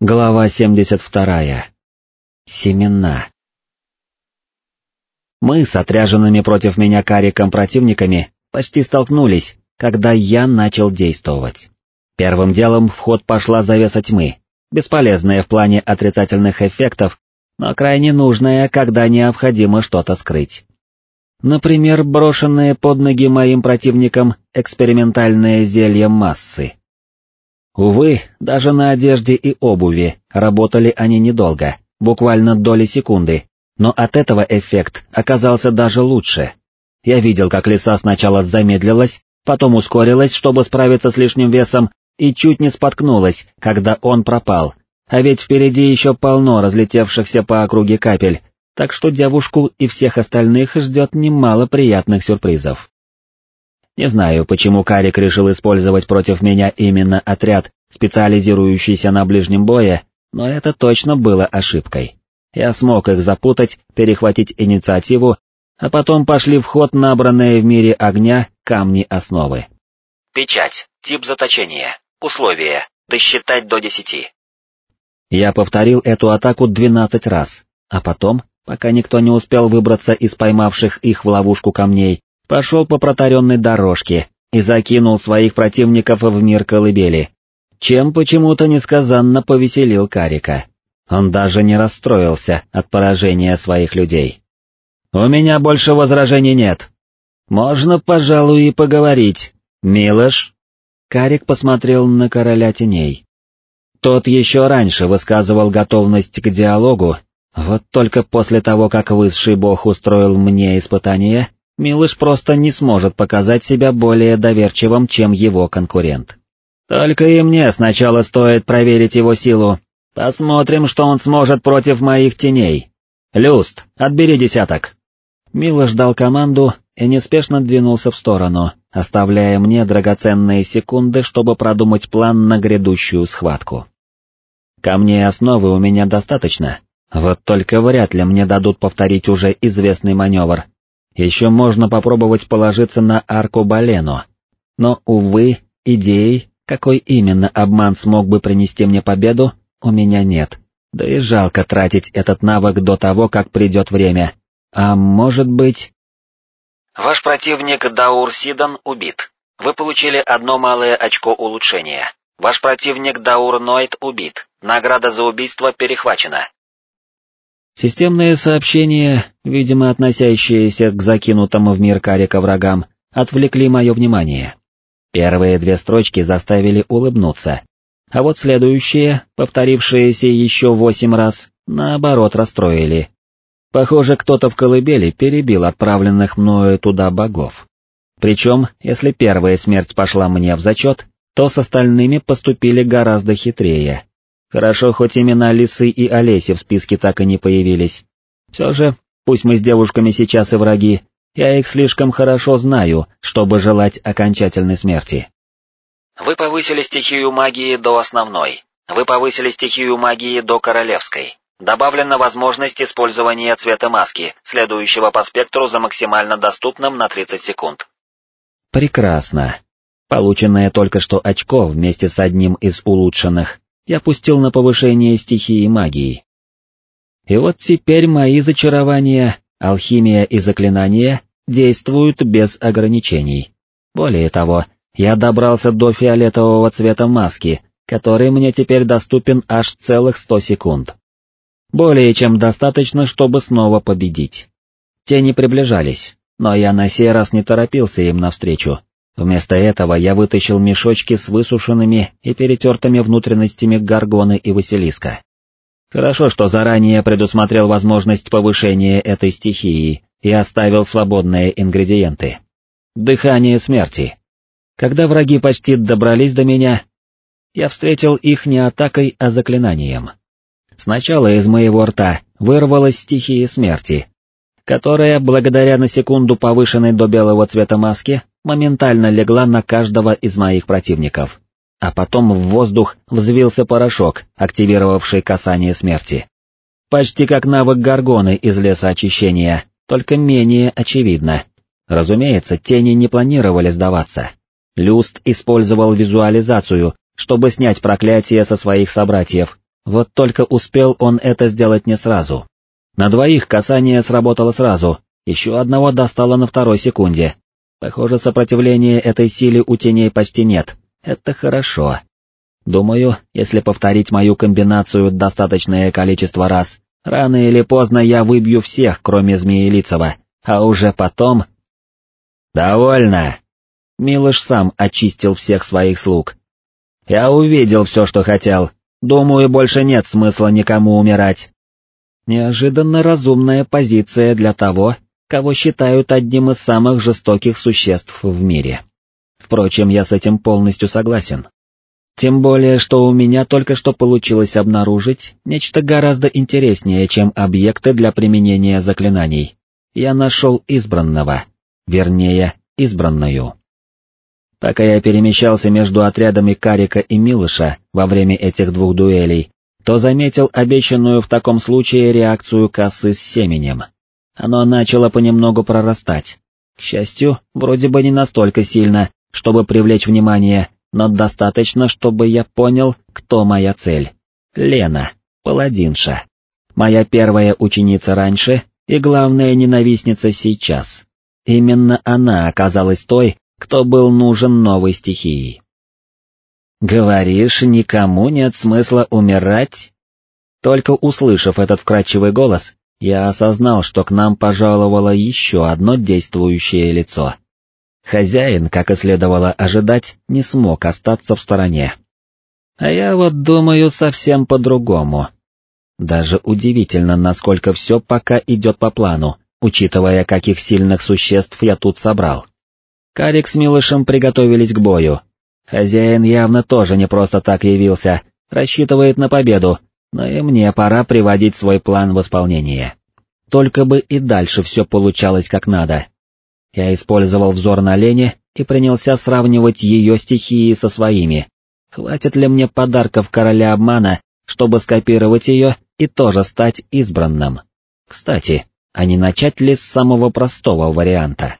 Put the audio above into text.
Глава 72. Семена. Мы с отряженными против меня кариком противниками почти столкнулись, когда я начал действовать. Первым делом в ход пошла завеса тьмы, бесполезная в плане отрицательных эффектов, но крайне нужная, когда необходимо что-то скрыть. Например, брошенные под ноги моим противникам экспериментальные зелья массы. Увы, даже на одежде и обуви работали они недолго, буквально доли секунды, но от этого эффект оказался даже лучше. Я видел, как лиса сначала замедлилась, потом ускорилась, чтобы справиться с лишним весом, и чуть не споткнулась, когда он пропал, а ведь впереди еще полно разлетевшихся по округе капель, так что девушку и всех остальных ждет немало приятных сюрпризов. Не знаю, почему Карик решил использовать против меня именно отряд, специализирующийся на ближнем бое, но это точно было ошибкой. Я смог их запутать, перехватить инициативу, а потом пошли в ход набранные в мире огня камни основы. Печать, тип заточения, условия, досчитать до десяти. Я повторил эту атаку двенадцать раз, а потом, пока никто не успел выбраться из поймавших их в ловушку камней, пошел по протаренной дорожке и закинул своих противников в мир колыбели, чем почему-то несказанно повеселил Карика. Он даже не расстроился от поражения своих людей. «У меня больше возражений нет. Можно, пожалуй, и поговорить. Милош?» Карик посмотрел на короля теней. Тот еще раньше высказывал готовность к диалогу, вот только после того, как высший бог устроил мне испытание, Милыш просто не сможет показать себя более доверчивым, чем его конкурент. Только и мне сначала стоит проверить его силу. Посмотрим, что он сможет против моих теней. Люст, отбери десяток. Милош дал команду и неспешно двинулся в сторону, оставляя мне драгоценные секунды, чтобы продумать план на грядущую схватку. Камней основы у меня достаточно, вот только вряд ли мне дадут повторить уже известный маневр, еще можно попробовать положиться на арку Балено. Но, увы, идей, какой именно обман смог бы принести мне победу, у меня нет. Да и жалко тратить этот навык до того, как придет время. А может быть... Ваш противник Даур Сидан убит. Вы получили одно малое очко улучшения. Ваш противник Даур Нойт убит. Награда за убийство перехвачена. Системные сообщения, видимо относящиеся к закинутому в мир карика врагам, отвлекли мое внимание. Первые две строчки заставили улыбнуться, а вот следующие, повторившиеся еще восемь раз, наоборот расстроили. Похоже, кто-то в колыбели перебил отправленных мною туда богов. Причем, если первая смерть пошла мне в зачет, то с остальными поступили гораздо хитрее. Хорошо, хоть имена Лисы и Олеси в списке так и не появились. Все же, пусть мы с девушками сейчас и враги, я их слишком хорошо знаю, чтобы желать окончательной смерти. Вы повысили стихию магии до основной. Вы повысили стихию магии до королевской. Добавлена возможность использования цвета маски, следующего по спектру за максимально доступным на 30 секунд. Прекрасно. Полученное только что очко вместе с одним из улучшенных я пустил на повышение стихии магии. И вот теперь мои зачарования, алхимия и заклинания действуют без ограничений. Более того, я добрался до фиолетового цвета маски, который мне теперь доступен аж целых сто секунд. Более чем достаточно, чтобы снова победить. Тени приближались, но я на сей раз не торопился им навстречу, Вместо этого я вытащил мешочки с высушенными и перетертыми внутренностями Гаргоны и Василиска. Хорошо, что заранее предусмотрел возможность повышения этой стихии и оставил свободные ингредиенты. Дыхание смерти. Когда враги почти добрались до меня, я встретил их не атакой, а заклинанием. Сначала из моего рта вырвалась стихия смерти, которая, благодаря на секунду повышенной до белого цвета маске, моментально легла на каждого из моих противников. А потом в воздух взвился порошок, активировавший касание смерти. Почти как навык горгоны из леса очищения, только менее очевидно. Разумеется, тени не планировали сдаваться. Люст использовал визуализацию, чтобы снять проклятие со своих собратьев, Вот только успел он это сделать не сразу. На двоих касание сработало сразу, еще одного достало на второй секунде. Похоже, сопротивления этой силе у теней почти нет. Это хорошо. Думаю, если повторить мою комбинацию достаточное количество раз, рано или поздно я выбью всех, кроме Змеелицева, а уже потом... «Довольно!» Милош сам очистил всех своих слуг. «Я увидел все, что хотел. Думаю, больше нет смысла никому умирать». Неожиданно разумная позиция для того, кого считают одним из самых жестоких существ в мире. Впрочем, я с этим полностью согласен. Тем более, что у меня только что получилось обнаружить нечто гораздо интереснее, чем объекты для применения заклинаний. Я нашел избранного, вернее, избранную. Пока я перемещался между отрядами Карика и Милыша во время этих двух дуэлей, то заметил обещанную в таком случае реакцию косы с семенем. Оно начало понемногу прорастать. К счастью, вроде бы не настолько сильно, чтобы привлечь внимание, но достаточно, чтобы я понял, кто моя цель. Лена, паладинша. Моя первая ученица раньше и главная ненавистница сейчас. Именно она оказалась той, кто был нужен новой стихии. «Говоришь, никому нет смысла умирать?» Только услышав этот вкрадчивый голос, я осознал, что к нам пожаловало еще одно действующее лицо. Хозяин, как и следовало ожидать, не смог остаться в стороне. А я вот думаю совсем по-другому. Даже удивительно, насколько все пока идет по плану, учитывая, каких сильных существ я тут собрал. Карик с Милышем приготовились к бою. Хозяин явно тоже не просто так явился, рассчитывает на победу, но и мне пора приводить свой план в исполнение. Только бы и дальше все получалось как надо. Я использовал взор на Лене и принялся сравнивать ее стихии со своими. Хватит ли мне подарков короля обмана, чтобы скопировать ее и тоже стать избранным? Кстати, а не начать ли с самого простого варианта?